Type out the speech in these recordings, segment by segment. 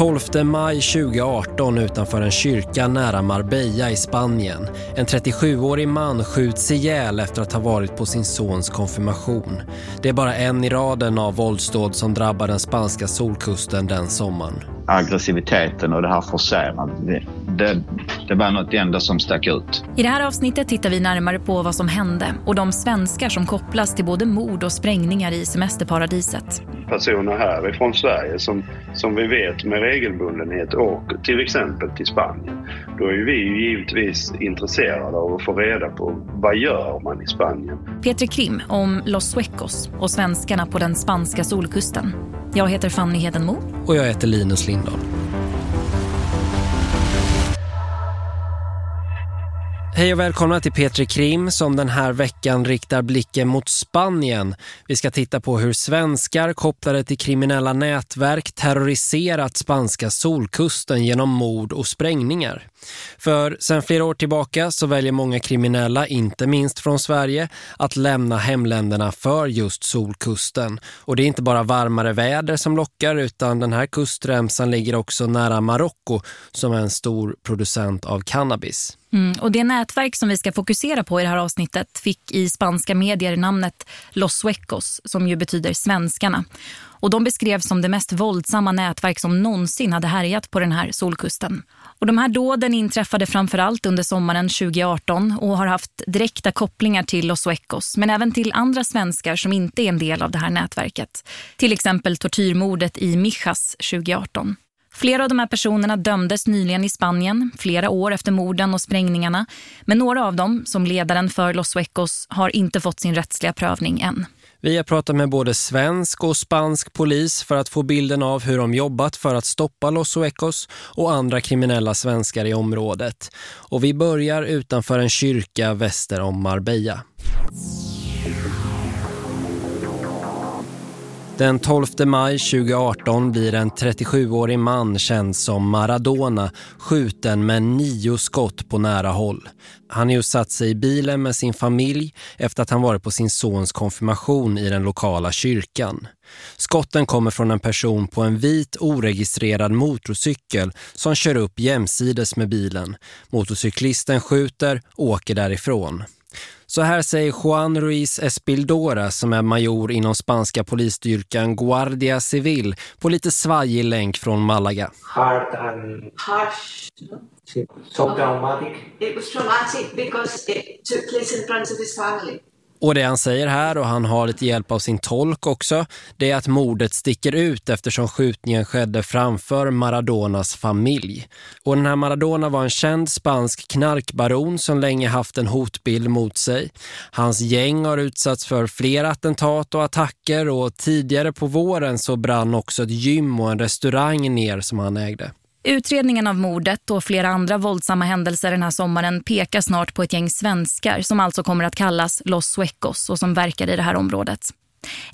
12 maj 2018 utanför en kyrka nära Marbella i Spanien. En 37-årig man skjuts ihjäl efter att ha varit på sin sons konfirmation. Det är bara en i raden av våldsdåd som drabbar den spanska solkusten den sommaren. Aggressiviteten och det här forcerandet, det, det, var något enda som stack ut. I det här avsnittet tittar vi närmare på vad som hände och de svenskar som kopplas till både mord och sprängningar i semesterparadiset personer härifrån Sverige som, som vi vet med regelbundenhet åker till exempel till Spanien. Då är vi givetvis intresserade av att få reda på vad gör man i Spanien. Peter Krim om Los Suecos och svenskarna på den spanska solkusten. Jag heter Fanny Hedenmo. Och jag heter Linus Lindahl. Hej och välkomna till Petri Krim som den här veckan riktar blicken mot Spanien. Vi ska titta på hur svenskar kopplade till kriminella nätverk terroriserat spanska solkusten genom mord och sprängningar. För sedan flera år tillbaka så väljer många kriminella, inte minst från Sverige, att lämna hemländerna för just solkusten. Och det är inte bara varmare väder som lockar utan den här kustremsan ligger också nära Marocko som är en stor producent av cannabis. Mm, och det nätverk som vi ska fokusera på i det här avsnittet fick i spanska medier namnet Los Suecos som ju betyder svenskarna. Och de beskrevs som det mest våldsamma nätverk som någonsin hade härjat på den här solkusten. Och de här dåden inträffade framförallt under sommaren 2018 och har haft direkta kopplingar till Los Suecos men även till andra svenskar som inte är en del av det här nätverket. Till exempel tortyrmordet i Mijas 2018. Flera av de här personerna dömdes nyligen i Spanien, flera år efter morden och sprängningarna. Men några av dem, som ledaren för Los Suecos, har inte fått sin rättsliga prövning än. Vi har pratat med både svensk och spansk polis för att få bilden av hur de jobbat för att stoppa Los Suecos och andra kriminella svenskar i området. Och vi börjar utanför en kyrka väster om Marbella. Den 12 maj 2018 blir en 37-årig man känd som Maradona skjuten med nio skott på nära håll. Han är satt sig i bilen med sin familj efter att han varit på sin sons konfirmation i den lokala kyrkan. Skotten kommer från en person på en vit oregistrerad motorcykel som kör upp jämsides med bilen. Motorcyklisten skjuter och åker därifrån. Så här säger Juan Ruiz Espildora som är major inom spanska polisstyrkan Guardia Civil på lite svajig länk från Malaga. Hard and harsh. So traumatic. It was traumatic because it took place in front of his family. Och det han säger här, och han har lite hjälp av sin tolk också, det är att mordet sticker ut eftersom skjutningen skedde framför Maradonas familj. Och den här Maradona var en känd spansk knarkbaron som länge haft en hotbild mot sig. Hans gäng har utsatts för flera attentat och attacker och tidigare på våren så brann också ett gym och en restaurang ner som han ägde. Utredningen av mordet och flera andra våldsamma händelser den här sommaren pekar snart på ett gäng svenskar som alltså kommer att kallas Los Suecos och som verkar i det här området.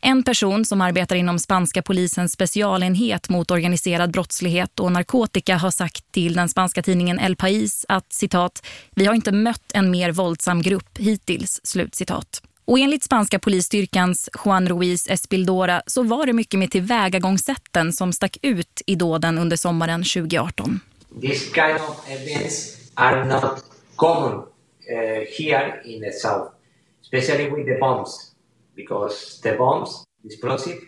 En person som arbetar inom spanska polisens specialenhet mot organiserad brottslighet och narkotika har sagt till den spanska tidningen El País att citat, vi har inte mött en mer våldsam grupp hittills, slut citat. Och enligt spanska polisstyrkans Juan Ruiz Espildora så var det mycket med tillvägagångssätten som stack ut i dåden under sommaren 2018. These kind of events are not common uh, here in the south, especially with the bombs, because the bombs, explosive,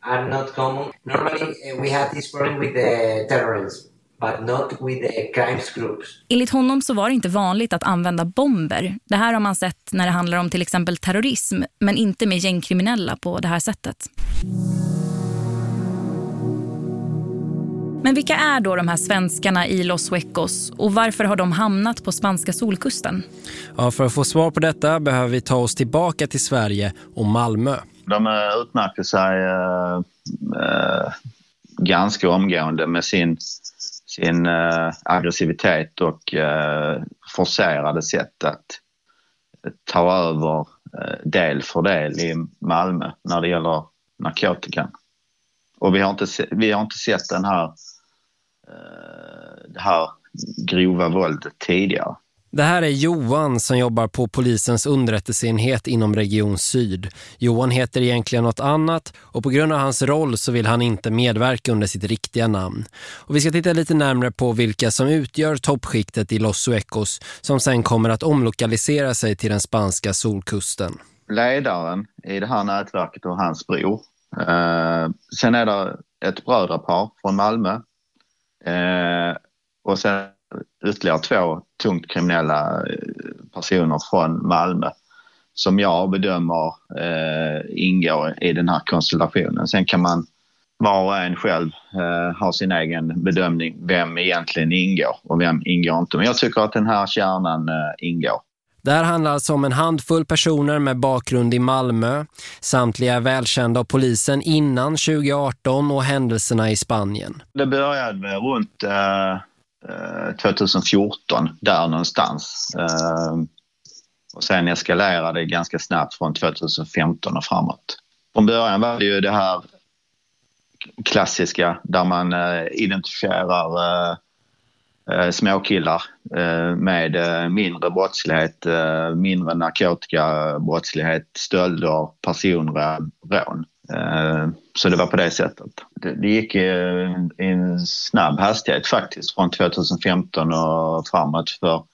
are not common. Normally uh, we have this problem with the terrorism but not with the crimes groups. Enligt honom så var det inte vanligt att använda bomber. Det här har man sett när det handlar om till exempel terrorism, men inte med gängkriminella på det här sättet. Men vilka är då de här svenskarna i Los Suecos och varför har de hamnat på spanska solkusten? Ja, för att få svar på detta behöver vi ta oss tillbaka till Sverige och Malmö. De utmärker sig äh, äh, ganska omgående med sin sin eh, aggressivitet och eh, forcerade sätt att eh, ta över eh, del för del i Malmö när det gäller narkotikan. Och vi har inte, vi har inte sett den här, eh, det här grova våldet tidigare. Det här är Johan som jobbar på polisens underrättelseenhet inom Region Syd. Johan heter egentligen något annat och på grund av hans roll så vill han inte medverka under sitt riktiga namn. Och vi ska titta lite närmare på vilka som utgör toppskiktet i Los Suecos som sen kommer att omlokalisera sig till den spanska solkusten. Ledaren i det här nätverket och hans bror. Eh, sen är det ett brödrapar från Malmö. Eh, och sen ytterligare två tungt kriminella eh, personer från Malmö som jag bedömer eh, ingår i den här konstellationen. Sen kan man var och en själv eh, ha sin egen bedömning vem egentligen ingår och vem ingår inte. Men jag tycker att den här kärnan eh, ingår. Det här handlar alltså om en handfull personer med bakgrund i Malmö. Samtliga är välkända av polisen innan 2018 och händelserna i Spanien. Det började runt eh, Eh, 2014, där någonstans. Eh, och sen eskalerade det ganska snabbt från 2015 och framåt. Från början var det ju det här klassiska där man eh, identifierar småkillar med mindre brottslighet, mindre narkotikabrottslighet, stölder, personrån. Eh, så det var på det sättet. Det gick i en snabb hastighet faktiskt från 2015 och framåt för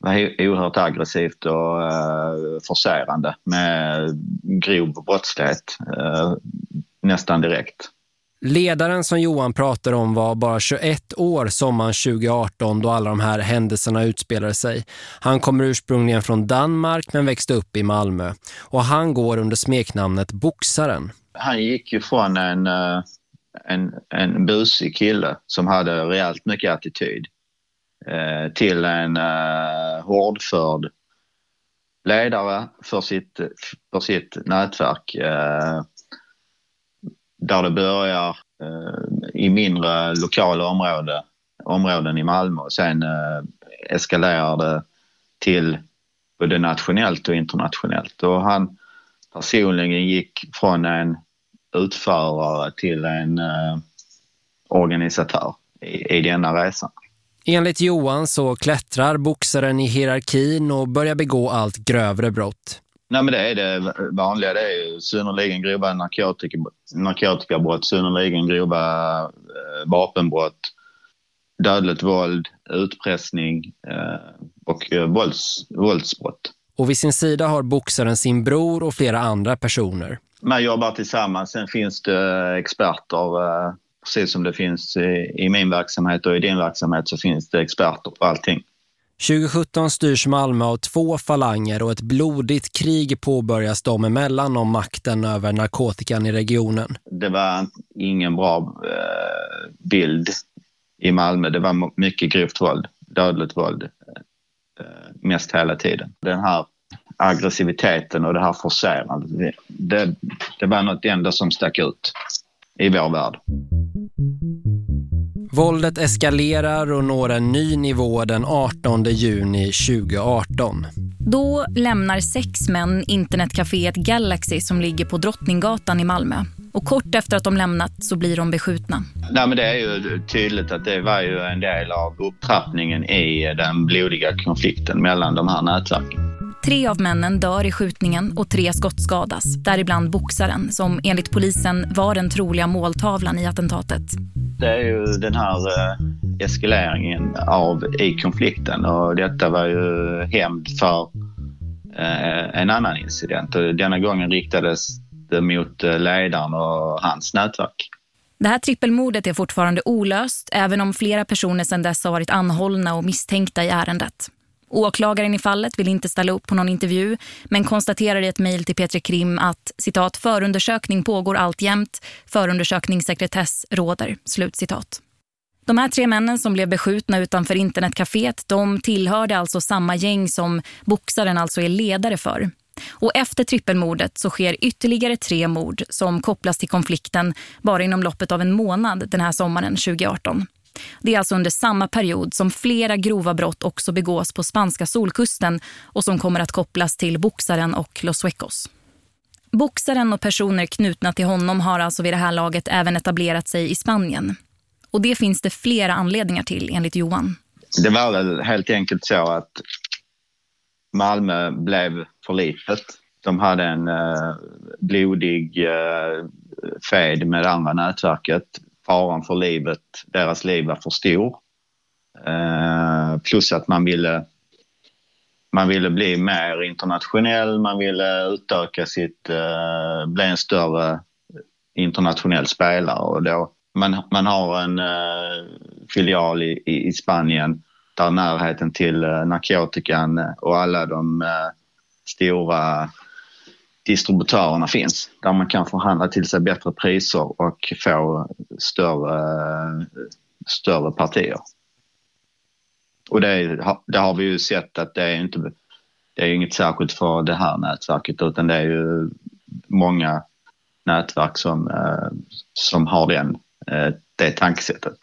det var oerhört aggressivt och eh, forcerande med grov brottslighet eh, nästan direkt. Ledaren som Johan pratar om var bara 21 år sommaren 2018 då alla de här händelserna utspelade sig. Han kommer ursprungligen från Danmark men växte upp i Malmö. Och han går under smeknamnet Boxaren. Han gick ju från en, eh, en, en busig kille som hade rejält mycket attityd eh, till en eh, hårdförd ledare för sitt, för sitt nätverk. Där det börjar eh, i mindre lokala områden, områden i Malmö och sen eh, eskalerar det till både nationellt och internationellt. Och han personligen gick från en utförare till en eh, organisatör i, i denna resan. Enligt Johan så klättrar boxaren i hierarkin och börjar begå allt grövre brott. Nej, men det är det vanliga. Det är ju synnerligen grova narkotika, narkotikabrott, synnerligen grova eh, vapenbrott, dödligt våld, utpressning eh, och eh, vålds, våldsbrott. Och vid sin sida har boxaren sin bror och flera andra personer. Man jobbar tillsammans. Sen finns det experter, eh, precis som det finns i, i min verksamhet och i din verksamhet så finns det experter på allting. 2017 styrs Malmö av två falanger och ett blodigt krig påbörjas dem emellan om makten över narkotikan i regionen. Det var ingen bra eh, bild i Malmö. Det var mycket grovt våld, dödligt våld eh, eh, mest hela tiden. Den här aggressiviteten och det här forcerandet, det, det var något enda som stack ut i vår värld. Våldet eskalerar och når en ny nivå den 18 juni 2018. Då lämnar sex män internetcaféet Galaxy som ligger på Drottninggatan i Malmö. Och kort efter att de lämnat så blir de beskjutna. Nej, men det är ju tydligt att det var ju en del av upptrappningen i den blodiga konflikten mellan de här nätverken. Tre av männen dör i skjutningen och tre skottskadas, däribland boxaren som enligt polisen var den troliga måltavlan i attentatet. Det är ju den här eh, eskaleringen av i konflikten och detta var ju hämnd för eh, en annan incident. Denna gången riktades det mot eh, ledaren och hans nätverk. Det här trippelmordet är fortfarande olöst även om flera personer sedan dess har varit anhållna och misstänkta i ärendet. Åklagaren i fallet vill inte ställa upp på någon intervju men konstaterar i ett mejl till Petri Krim att citat förundersökning pågår alltjämt, förundersökningssekretess råder, slutcitat. De här tre männen som blev beskjutna utanför internetcaféet de tillhörde alltså samma gäng som boxaren alltså är ledare för. Och efter trippelmordet så sker ytterligare tre mord som kopplas till konflikten bara inom loppet av en månad den här sommaren 2018. Det är alltså under samma period som flera grova brott också begås på spanska solkusten och som kommer att kopplas till boxaren och Los Suecos. Boxaren och personer knutna till honom har alltså vid det här laget även etablerat sig i Spanien. Och det finns det flera anledningar till enligt Johan. det var väl helt enkelt så att Malmö blev för litet. De hade en eh, blodig eh, fed med det andra nätverket. Faran för livet, deras liv var för stor. Eh, plus att man ville, man ville bli mer internationell, man ville utöka sitt, eh, bli en större internationell spelare. Och då, man, man har en eh, filial i, i, Spanien där närheten till eh, narkotikan och alla de eh, stora distributörerna finns. Där man kan förhandla till sig bättre priser och få större, större partier. Och det, det har vi ju sett att det är inte det är inget särskilt för det här nätverket utan det är ju många nätverk som, eh, som har den, eh, det tankesättet.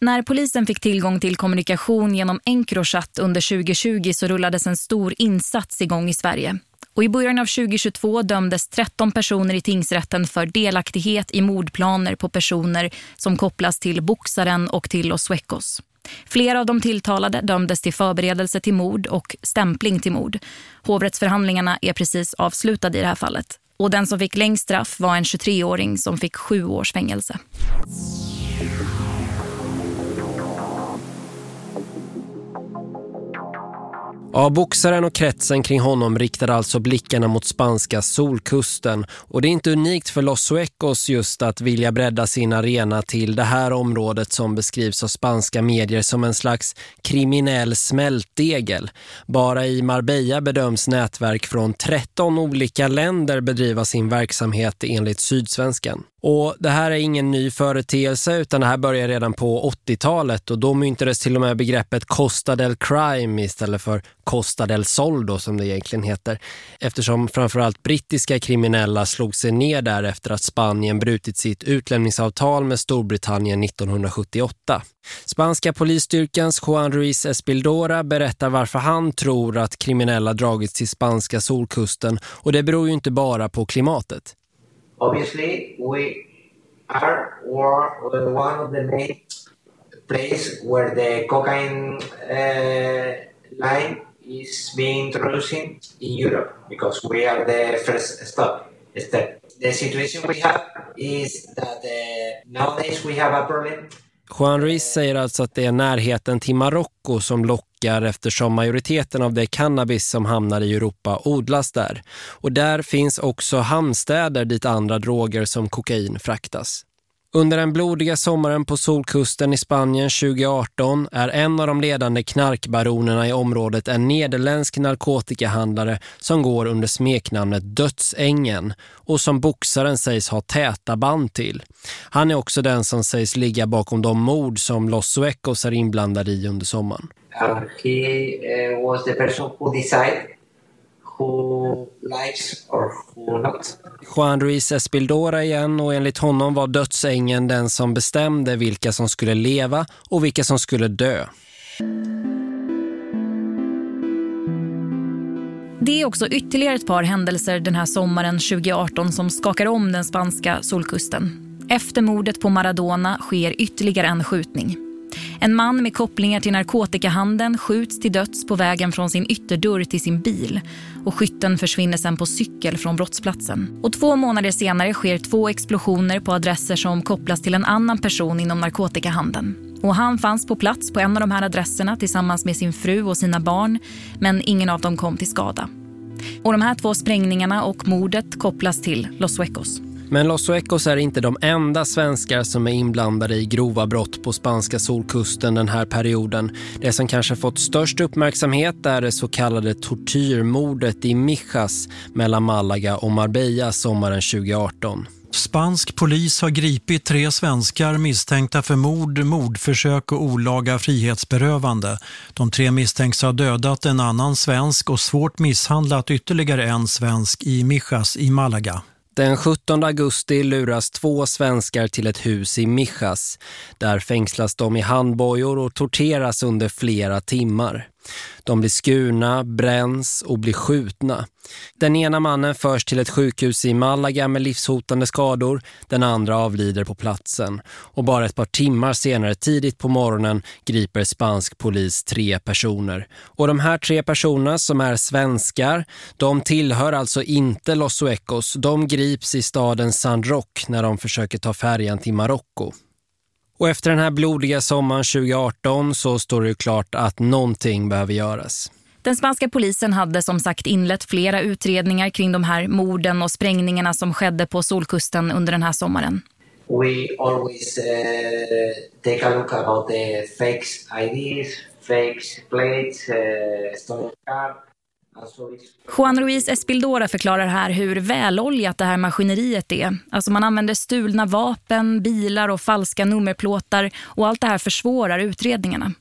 När polisen fick tillgång till kommunikation genom Encrochat under 2020 så rullades en stor insats igång i Sverige. Och i början av 2022 dömdes 13 personer i tingsrätten för delaktighet i mordplaner på personer som kopplas till boxaren och till Los Suecos. Flera av de tilltalade dömdes till förberedelse till mord och stämpling till mord. Hovrättsförhandlingarna är precis avslutade i det här fallet. Och den som fick längst straff var en 23-åring som fick sju års fängelse. Ja, boxaren och kretsen kring honom riktar alltså blickarna mot spanska solkusten och det är inte unikt för Los Suecos just att vilja bredda sin arena till det här området som beskrivs av spanska medier som en slags kriminell smältdegel. Bara i Marbella bedöms nätverk från 13 olika länder bedriva sin verksamhet enligt Sydsvenskan. Och det här är ingen ny företeelse utan det här börjar redan på 80-talet och då myntades till och med begreppet Costa del Crime istället för Costa del Sol då, som det egentligen heter. Eftersom framförallt brittiska kriminella slog sig ner där efter att Spanien brutit sitt utlämningsavtal med Storbritannien 1978. Spanska polisstyrkans Juan Ruiz Espildora berättar varför han tror att kriminella dragits till spanska solkusten och det beror ju inte bara på klimatet. Obviously we are one of the main place where the cocaine uh, line is being introduced in Europe because we are the first stop step. The situation we have is that uh, nowadays we have a problem Juan Ruiz säger alltså att det är närheten till Marocko som lockar eftersom majoriteten av det cannabis som hamnar i Europa odlas där. Och där finns också hamnstäder dit andra droger som kokain fraktas. Under den blodiga sommaren på solkusten i Spanien 2018 är en av de ledande knarkbaronerna i området en nederländsk narkotikahandlare som går under smeknamnet Dödsängen och som boxaren sägs ha täta band till. Han är också den som sägs ligga bakom de mord som Los Suecos är inblandade i under sommaren. Uh, he uh, was the person who decided who likes or who not. Juan Ruiz Espildora igen och enligt honom var dödsängen den som bestämde vilka som skulle leva och vilka som skulle dö. Det är också ytterligare ett par händelser den här sommaren 2018 som skakar om den spanska solkusten. Efter mordet på Maradona sker ytterligare en skjutning. En man med kopplingar till narkotikahandeln skjuts till döds på vägen från sin ytterdörr till sin bil och skytten försvinner sen på cykel från brottsplatsen. Och två månader senare sker två explosioner på adresser som kopplas till en annan person inom narkotikahandeln. Och han fanns på plats på en av de här adresserna tillsammans med sin fru och sina barn men ingen av dem kom till skada. Och de här två sprängningarna och mordet kopplas till Los Suecos. Men Los Suecos är inte de enda svenskar som är inblandade i grova brott på spanska solkusten den här perioden. Det som kanske fått störst uppmärksamhet är det så kallade tortyrmordet i Mijas mellan Malaga och Marbella sommaren 2018. Spansk polis har gripit tre svenskar misstänkta för mord, mordförsök och olaga frihetsberövande. De tre misstänks ha dödat en annan svensk och svårt misshandlat ytterligare en svensk i Mijas i Malaga. Den 17 augusti luras två svenskar till ett hus i Mijas. Där fängslas de i handbojor och torteras under flera timmar. De blir skurna, bränns och blir skjutna. Den ena mannen förs till ett sjukhus i Malaga med livshotande skador. Den andra avlider på platsen. Och bara ett par timmar senare, tidigt på morgonen, griper spansk polis tre personer. Och de här tre personerna som är svenskar, de tillhör alltså inte Los Suecos. De grips i staden San Roque när de försöker ta färjan till Marocko. Och efter den här blodiga sommaren 2018 så står det klart att någonting behöver göras. Den spanska polisen hade som sagt inlett flera utredningar kring de här morden och sprängningarna som skedde på Solkusten under den här sommaren. We always uh, take a look about the fake IDs, fake plates, uh, stolen car. Juan Ruiz Espildora förklarar här hur väloljat det här maskineriet är. Alltså man använder stulna vapen, bilar och falska nummerplåtar och allt det här försvårar utredningarna.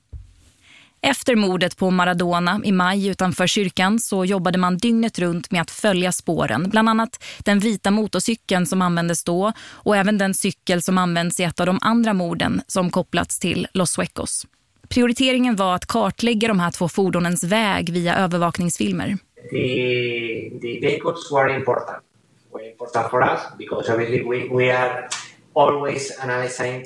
Efter mordet på Maradona i maj utanför kyrkan så jobbade man dygnet runt med att följa spåren. Bland annat den vita motorcykeln som användes då och även den cykel som används i ett av de andra morden som kopplats till Los Suecos. Prioriteringen var att kartlägga de här två fordonens väg via övervakningsfilmer. The, the vehicles were important. Were important for us because obviously we, we are always analyzing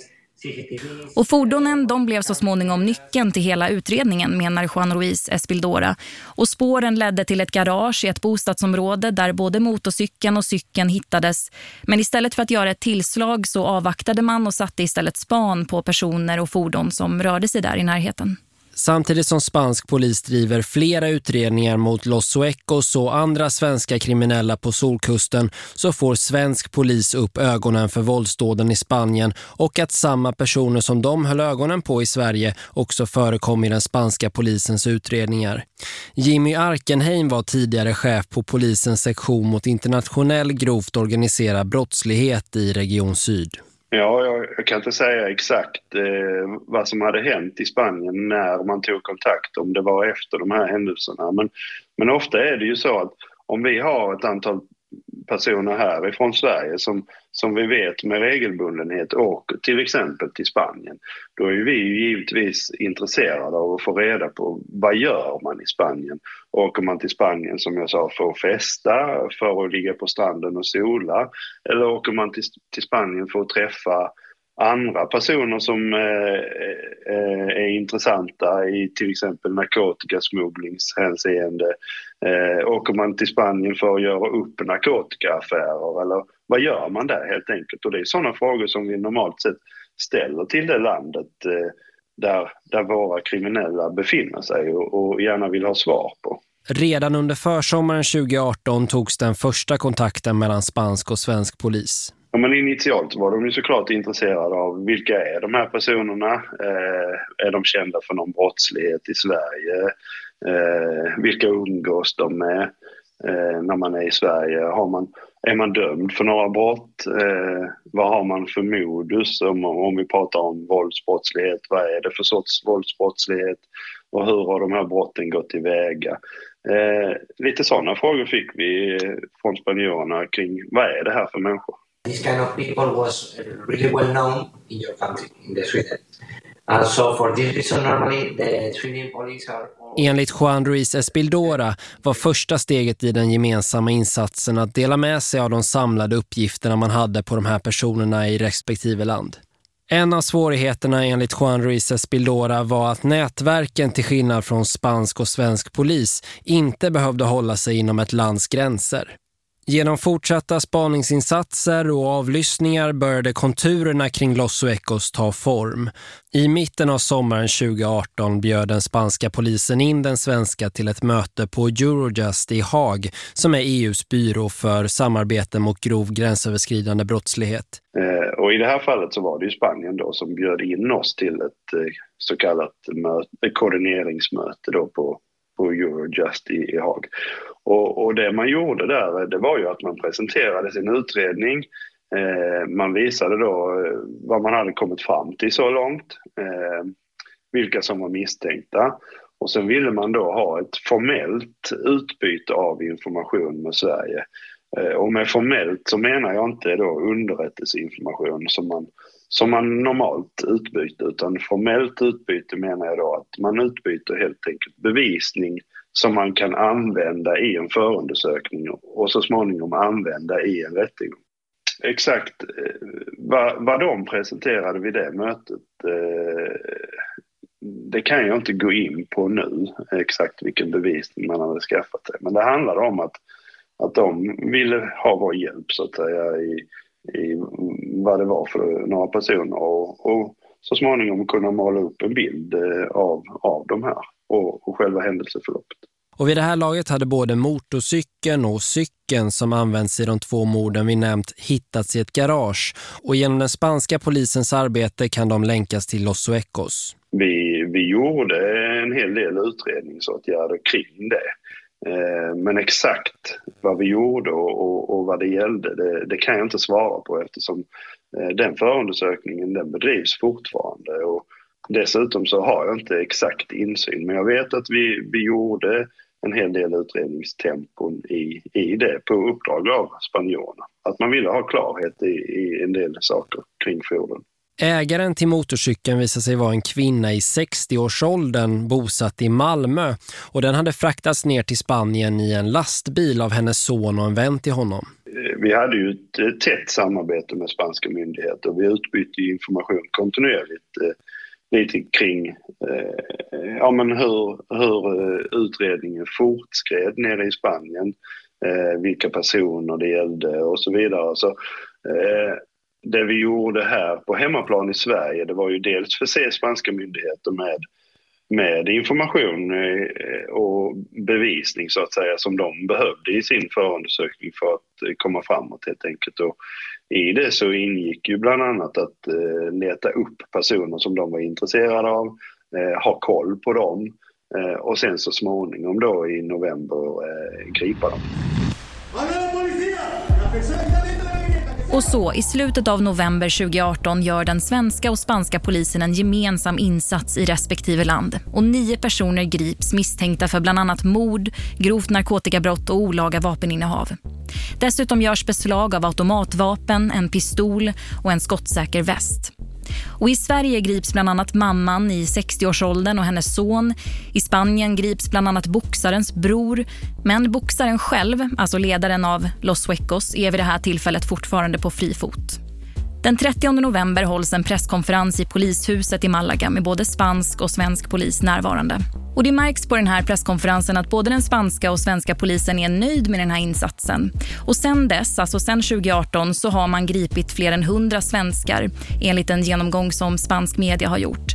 och fordonen de blev så småningom nyckeln till hela utredningen menar Juan Ruiz Espildora. Och spåren ledde till ett garage i ett bostadsområde där både motorcykeln och cykeln hittades. Men istället för att göra ett tillslag så avvaktade man och satte istället span på personer och fordon som rörde sig där i närheten. Samtidigt som spansk polis driver flera utredningar mot Los Suecos och andra svenska kriminella på Solkusten så får svensk polis upp ögonen för våldsdåden i Spanien och att samma personer som de höll ögonen på i Sverige också förekom i den spanska polisens utredningar. Jimmy Arkenheim var tidigare chef på polisens sektion mot internationell grovt organiserad brottslighet i Region Syd. Ja, jag, jag, kan inte säga exakt eh, vad som hade hänt i Spanien när man tog kontakt, om det var efter de här händelserna. Men, men ofta är det ju så att om vi har ett antal personer härifrån Sverige som, som vi vet med regelbundenhet åker till exempel till Spanien. Då är vi givetvis intresserade av att få reda på vad gör man i Spanien. Åker man till Spanien som jag sa för att festa, för att ligga på stranden och sola eller åker man till, till Spanien för att träffa andra personer som eh, eh, är intressanta i till exempel narkotikasmugglingshänseende. Eh, åker man till Spanien för att göra upp narkotikaaffärer eller vad gör man där helt enkelt? Och det är sådana frågor som vi normalt sett ställer till det landet eh, där, där våra kriminella befinner sig och, och gärna vill ha svar på. Redan under försommaren 2018 togs den första kontakten mellan spansk och svensk polis. Ja, men initialt var de ju såklart intresserade av vilka är de här personerna? Eh, är de kända för någon brottslighet i Sverige? Eh, vilka umgås de med eh, när man är i Sverige? Har man, är man dömd för några brott? Eh, vad har man för modus om, om vi pratar om våldsbrottslighet? Vad är det för sorts våldsbrottslighet? Och hur har de här brotten gått tillväga? Eh, lite sådana frågor fick vi från spanjorerna kring vad är det här för människor? This kind of people was really well known in your country, in the Sweden. And so for this reason normally the police are... Enligt Juan Ruiz Espildora var första steget i den gemensamma insatsen att dela med sig av de samlade uppgifterna man hade på de här personerna i respektive land. En av svårigheterna enligt Juan Ruiz Espildora var att nätverken till skillnad från spansk och svensk polis inte behövde hålla sig inom ett lands gränser. Genom fortsatta spaningsinsatser och avlyssningar började konturerna kring Los Suecos ta form. I mitten av sommaren 2018 bjöd den spanska polisen in den svenska till ett möte på Eurojust i Haag som är EUs byrå för samarbete mot grov gränsöverskridande brottslighet. Eh, och i det här fallet så var det ju Spanien då som bjöd in oss till ett eh, så kallat koordineringsmöte då på, på Eurojust i, i Haag. Och, och, det man gjorde där, det var ju att man presenterade sin utredning. Eh, man visade då eh, vad man hade kommit fram till så långt, eh, vilka som var misstänkta. Och sen ville man då ha ett formellt utbyte av information med Sverige. Eh, och med formellt så menar jag inte då underrättelseinformation som man, som man normalt utbyter utan formellt utbyte menar jag då att man utbyter helt enkelt bevisning som man kan använda i en förundersökning och så småningom använda i en rättegång. Exakt eh, vad, vad de presenterade vid det mötet eh, det kan jag inte gå in på nu, exakt vilken bevisning man hade skaffat sig. Men det handlade om att, att de ville ha vår hjälp så att säga i, i vad det var för några personer och, och så småningom kunna måla upp en bild eh, av, av de här och, och själva händelseförloppet. Och vid det här laget hade både motorcykeln och cykeln som används i de två morden vi nämnt hittats i ett garage. Och genom den spanska polisens arbete kan de länkas till Los Suecos. Vi, vi gjorde en hel del utredningsåtgärder kring det. Eh, men exakt vad vi gjorde och, och, och vad det gällde, det, det, kan jag inte svara på eftersom eh, den förundersökningen den bedrivs fortfarande. Och dessutom så har jag inte exakt insyn, men jag vet att vi, vi gjorde en hel del utredningstempon i, i det på uppdrag av spanjorerna. Att man ville ha klarhet i, i en del saker kring fordon. Ägaren till motorcykeln visade sig vara en kvinna i 60-årsåldern bosatt i Malmö och den hade fraktats ner till Spanien i en lastbil av hennes son och en vän till honom. Eh, vi hade ju ett tätt samarbete med spanska myndigheter och vi utbytte information kontinuerligt eh, lite kring eh, ja, men hur, hur eh, utredningen fortskred nere i Spanien, eh, vilka personer det gällde och så vidare. Så, eh, det vi gjorde här på hemmaplan i Sverige det var ju dels förse spanska myndigheter med, med information eh, och bevisning så att säga som de behövde i sin förundersökning för att eh, komma framåt helt enkelt. Och i det så ingick ju bland annat att eh, leta upp personer som de var intresserade av, ha koll på dem och sen så småningom då i november gripa dem. Och så, i slutet av november 2018 gör den svenska och spanska polisen en gemensam insats i respektive land. Och nio personer grips misstänkta för bland annat mord, grovt narkotikabrott och olaga vapeninnehav. Dessutom görs beslag av automatvapen, en pistol och en skottsäker väst. Och I Sverige grips bland annat mamman i 60-årsåldern och hennes son. I Spanien grips bland annat boxarens bror. Men boxaren själv, alltså ledaren av Los Suecos, är vid det här tillfället fortfarande på fri fot. Den 30 november hålls en presskonferens i polishuset i Malaga med både spansk och svensk polis närvarande. Och det märks på den här presskonferensen att både den spanska och svenska polisen är nöjd med den här insatsen. Och sen dess, alltså sen 2018, så har man gripit fler än 100 svenskar enligt en genomgång som spansk media har gjort.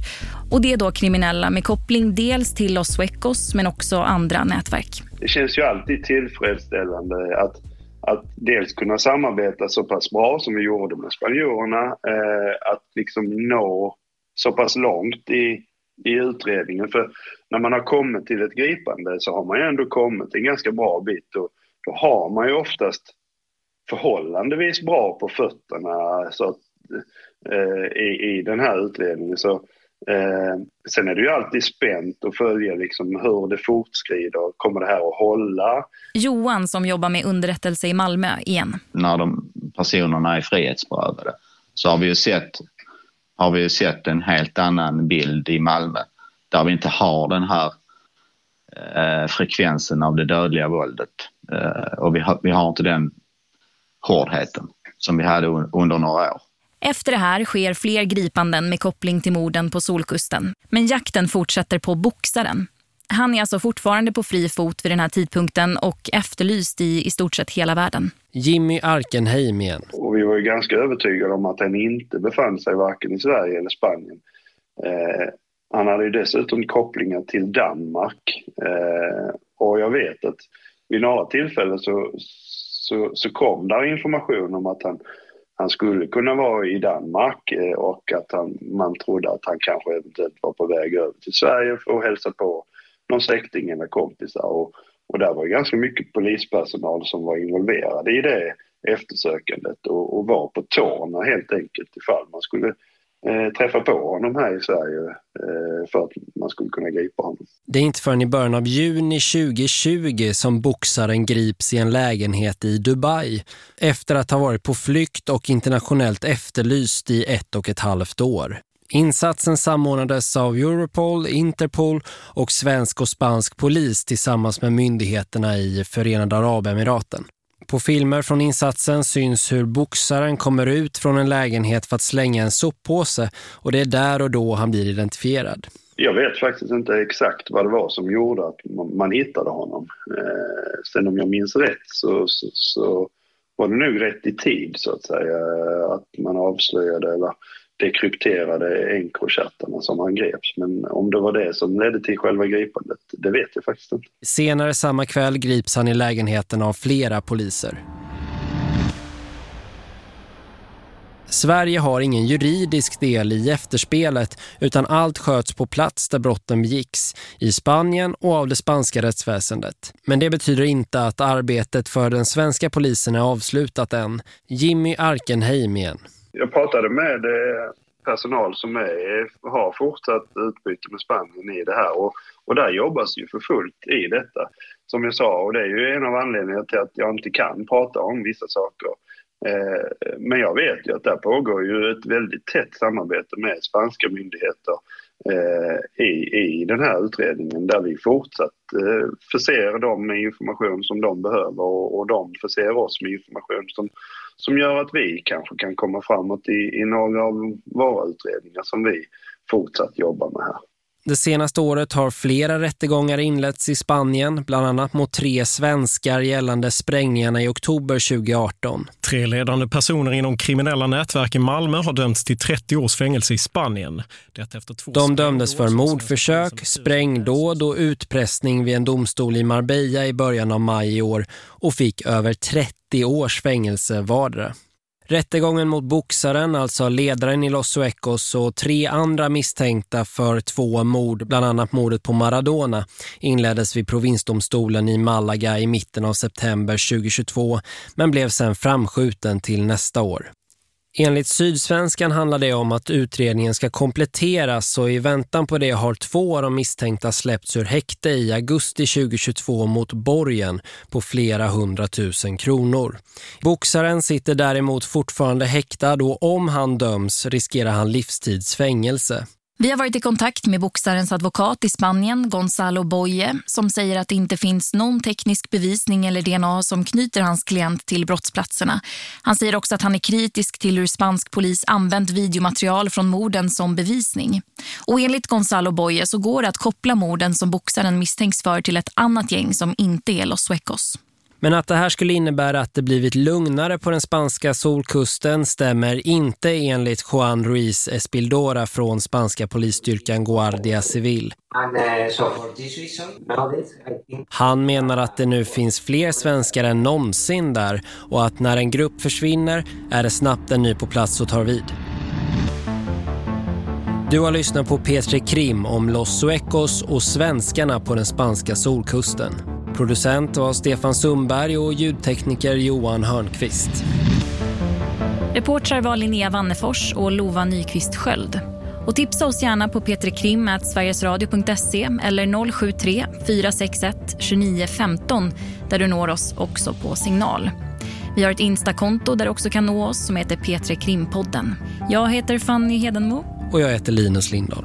Och det är då kriminella med koppling dels till Los Suecos men också andra nätverk. Det känns ju alltid tillfredsställande att att dels kunna samarbeta så pass bra som vi gjorde med spanjorerna, eh, att liksom nå så pass långt i, i utredningen. För när man har kommit till ett gripande så har man ju ändå kommit en ganska bra bit och då har man ju oftast förhållandevis bra på fötterna så att, eh, i, i den här utredningen. Så Eh, sen är det ju alltid spänt att följa liksom hur det fortskrider. Kommer det här att hålla? Johan som jobbar med underrättelse i Malmö igen. När de personerna är frihetsberövade så har vi ju sett, har vi ju sett en helt annan bild i Malmö. Där vi inte har den här eh, frekvensen av det dödliga våldet. Eh, och vi har, vi har inte den hårdheten som vi hade under några år. Efter det här sker fler gripanden med koppling till morden på Solkusten. Men jakten fortsätter på boxaren. Han är alltså fortfarande på fri fot vid den här tidpunkten och efterlyst i i stort sett hela världen. Jimmy Arkenheim igen. Och vi var ju ganska övertygade om att han inte befann sig varken i Sverige eller Spanien. Eh, han hade ju dessutom kopplingar till Danmark. Eh, och jag vet att vid några tillfällen så, så, så kom där information om att han han skulle kunna vara i Danmark eh, och att han, man trodde att han kanske eventuellt var på väg över till Sverige för att hälsa på någon släkting eller kompisar. Och, och där var ganska mycket polispersonal som var involverade i det eftersökandet och, och var på tårna helt enkelt ifall man skulle eh, träffa på honom här i Sverige eh, för att man skulle kunna gripa honom. Det är inte förrän i början av juni 2020 som boxaren grips i en lägenhet i Dubai efter att ha varit på flykt och internationellt efterlyst i ett och ett halvt år. Insatsen samordnades av Europol, Interpol och svensk och spansk polis tillsammans med myndigheterna i Förenade Arabemiraten. På filmer från insatsen syns hur boxaren kommer ut från en lägenhet för att slänga en soppåse och det är där och då han blir identifierad. Jag vet faktiskt inte exakt vad det var som gjorde att man, hittade honom. Eh, sen om jag minns rätt så, så, så, var det nog rätt i tid så att säga att man avslöjade eller dekrypterade Encrochattarna som han greps. Men om det var det som ledde till själva gripandet, det vet jag faktiskt inte. Senare samma kväll grips han i lägenheten av flera poliser. Sverige har ingen juridisk del i efterspelet utan allt sköts på plats där brotten begicks, i Spanien och av det spanska rättsväsendet. Men det betyder inte att arbetet för den svenska polisen är avslutat än. Jimmy Arkenheim igen. Jag pratade med eh, personal som är, har fortsatt utbyte med Spanien i det här och, och där jobbas ju för fullt i detta. Som jag sa, och det är ju en av anledningarna till att jag inte kan prata om vissa saker. Eh, men jag vet ju att där pågår ju ett väldigt tätt samarbete med spanska myndigheter Eh, i, i den här utredningen där vi fortsatt eh, förser dem med information som de behöver och, och de förser oss med information som som gör att vi kanske kan komma framåt i, i några av våra utredningar som vi fortsatt jobbar med här. Det senaste året har flera rättegångar inletts i Spanien, bland annat mot tre svenskar gällande sprängningarna i oktober 2018. Tre ledande personer inom kriminella nätverk i Malmö har dömts till 30 års fängelse i Spanien. efter två De dömdes för mordförsök, sprängdåd och utpressning vid en domstol i Marbella i början av maj i år och fick över 30 års fängelse vardera. Rättegången mot boxaren, alltså ledaren i Los Suecos och tre andra misstänkta för två mord, bland annat mordet på Maradona, inleddes vid provinsdomstolen i Malaga i mitten av september 2022 men blev sedan framskjuten till nästa år. Enligt Sydsvenskan handlar det om att utredningen ska kompletteras och i väntan på det har två av de misstänkta släppts ur häkte i augusti 2022 mot borgen på flera hundratusen kronor. Boxaren sitter däremot fortfarande häktad och om han döms riskerar han livstidsfängelse. Vi har varit i kontakt med boxarens advokat i Spanien, Gonzalo Boye, som säger att det inte finns någon teknisk bevisning eller DNA som knyter hans klient till brottsplatserna. Han säger också att han är kritisk till hur spansk polis använt videomaterial från morden som bevisning. Och enligt Gonzalo Boye så går det att koppla morden som boxaren misstänks för till ett annat gäng som inte är Los Suecos. Men att det här skulle innebära att det blivit lugnare på den spanska solkusten stämmer inte enligt Juan Ruiz Espildora från spanska polisstyrkan Guardia Civil. Han menar att det nu finns fler svenskar än någonsin där och att när en grupp försvinner är det snabbt en ny på plats och tar vid. Du har lyssnat på P3 Krim om Los Suecos och svenskarna på den spanska solkusten. Producent var Stefan Sundberg och ljudtekniker Johan Hörnqvist. Reportrar var Linnea Vannefors och Lova Nyqvist Sköld. Och tipsa oss gärna på p3krim.sverigesradio.se eller 073 461 2915 där du når oss också på signal. Vi har ett Insta-konto där du också kan nå oss som heter P3 Krimpodden. Jag heter Fanny Hedenmo. Och jag heter Linus Lindahl.